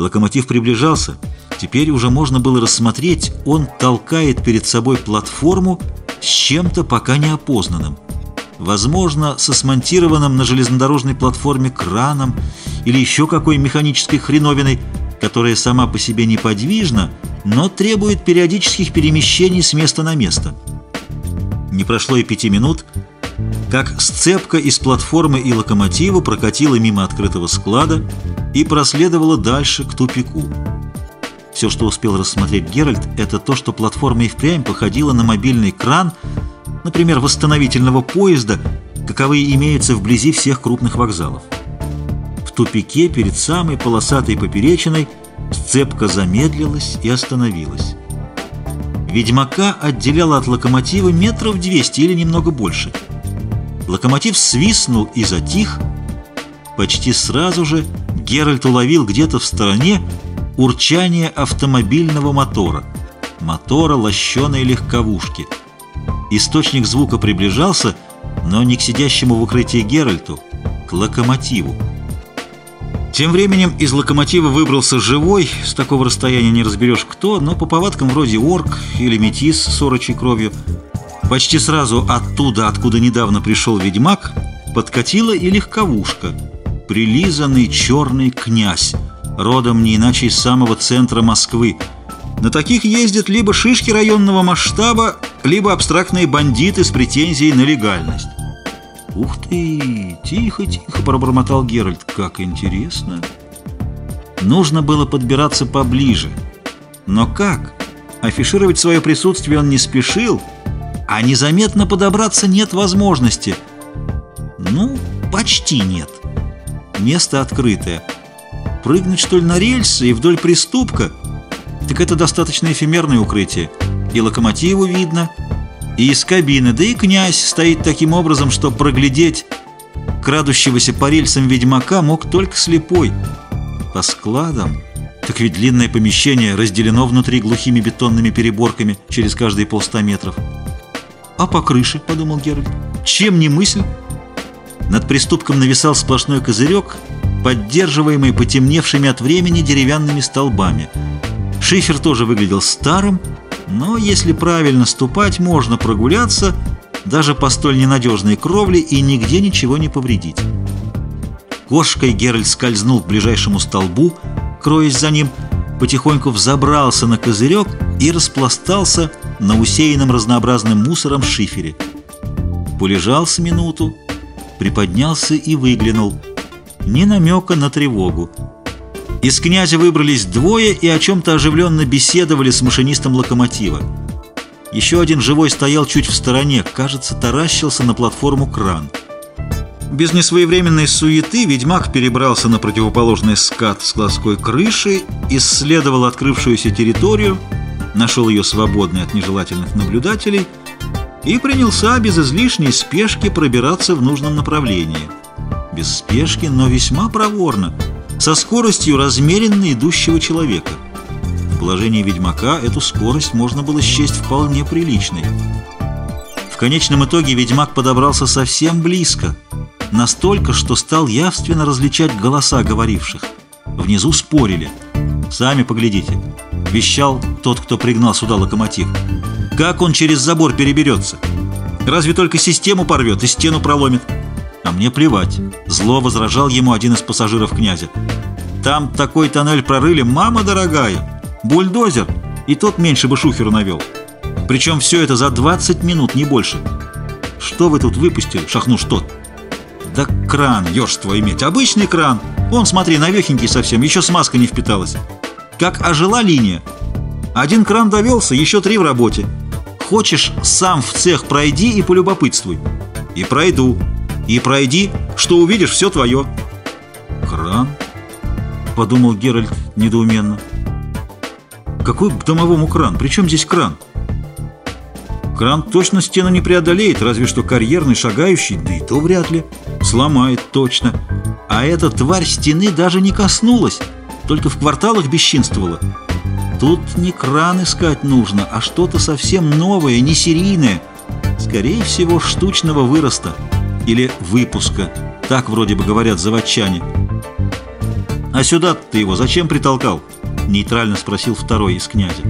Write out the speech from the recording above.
Локомотив приближался. Теперь уже можно было рассмотреть, он толкает перед собой платформу с чем-то пока неопознанным. Возможно, со смонтированным на железнодорожной платформе краном или еще какой механической хреновиной, которая сама по себе неподвижна, но требует периодических перемещений с места на место. Не прошло и пяти минут, как сцепка из платформы и локомотива прокатила мимо открытого склада и проследовала дальше к тупику. Все, что успел рассмотреть Геральт, это то, что платформа и впрямь походила на мобильный кран, например, восстановительного поезда, каковые имеются вблизи всех крупных вокзалов. В тупике перед самой полосатой поперечиной сцепка замедлилась и остановилась. Ведьмака отделяла от локомотива метров 200 или немного больше. Локомотив свистнул и затих. Почти сразу же Геральт уловил где-то в стороне урчание автомобильного мотора. Мотора лощеной легковушки. Источник звука приближался, но не к сидящему в укрытии Геральту, к локомотиву. Тем временем из локомотива выбрался живой, с такого расстояния не разберешь кто, но по повадкам вроде орк или метис с орочей кровью. Почти сразу оттуда, откуда недавно пришел ведьмак, подкатила и легковушка, прилизанный черный князь, родом не иначе из самого центра Москвы. На таких ездят либо шишки районного масштаба, либо абстрактные бандиты с претензией на легальность. «Ух ты! Тихо, тихо!» – пробормотал Геральт. «Как интересно!» Нужно было подбираться поближе. Но как? Афишировать свое присутствие он не спешил, а незаметно подобраться нет возможности. Ну, почти нет. Место открытое. Прыгнуть, что ли, на рельсы и вдоль приступка? Так это достаточно эфемерное укрытие. И локомотиву видно, и из кабины, да и князь стоит таким образом, что проглядеть крадущегося по рельсам ведьмака мог только слепой. По складам... Так ведь длинное помещение разделено внутри глухими бетонными переборками через каждые полста метров. «А по крыше?» — подумал Геральт. «Чем не мысль?» Над приступком нависал сплошной козырек, поддерживаемый потемневшими от времени деревянными столбами. Шифер тоже выглядел старым, но если правильно ступать, можно прогуляться даже по столь ненадежной кровле и нигде ничего не повредить. Кошкой Геральт скользнул к ближайшему столбу, кроясь за ним, потихоньку взобрался на козырек и распластался на усеянном разнообразным мусором шифере. Полежал с минуту, приподнялся и выглянул. Ни намека на тревогу. Из князя выбрались двое и о чем-то оживленно беседовали с машинистом локомотива. Еще один живой стоял чуть в стороне, кажется, таращился на платформу кран. Без несвоевременной суеты ведьмак перебрался на противоположный скат складской крыши, исследовал открывшуюся территорию, нашел ее свободной от нежелательных наблюдателей и принялся без излишней спешки пробираться в нужном направлении. Без спешки, но весьма проворно – со скоростью размеренно идущего человека. В положении ведьмака эту скорость можно было счесть вполне приличной. В конечном итоге ведьмак подобрался совсем близко, настолько, что стал явственно различать голоса говоривших. Внизу спорили. «Сами поглядите», — вещал тот, кто пригнал сюда локомотив. «Как он через забор переберется? Разве только систему порвет и стену проломит?» А мне плевать. Зло возражал ему один из пассажиров князя. Там такой тоннель прорыли, мама дорогая. Бульдозер, и тот меньше бы шухеру навел. Причем все это за 20 минут, не больше. Что вы тут выпустили, шахнуш тот? Да кран, ёрство иметь, обычный кран. Вон, смотри, навехенький совсем, еще смазка не впиталась. Как ожила линия. Один кран довелся, еще три в работе. Хочешь, сам в цех пройди и полюбопытствуй. И пройду. И пройди, что увидишь, все твое. Кран? Подумал Геральт недоуменно. Какой к домовому кран? Причем здесь кран? Кран точно стену не преодолеет, разве что карьерный, шагающий, да и то вряд ли. Сломает точно. А эта тварь стены даже не коснулась, только в кварталах бесчинствовала. Тут не кран искать нужно, а что-то совсем новое, не серийное. Скорее всего, штучного выроста или выпуска, так вроде бы говорят заводчане. «А сюда ты его зачем притолкал?» — нейтрально спросил второй из князя.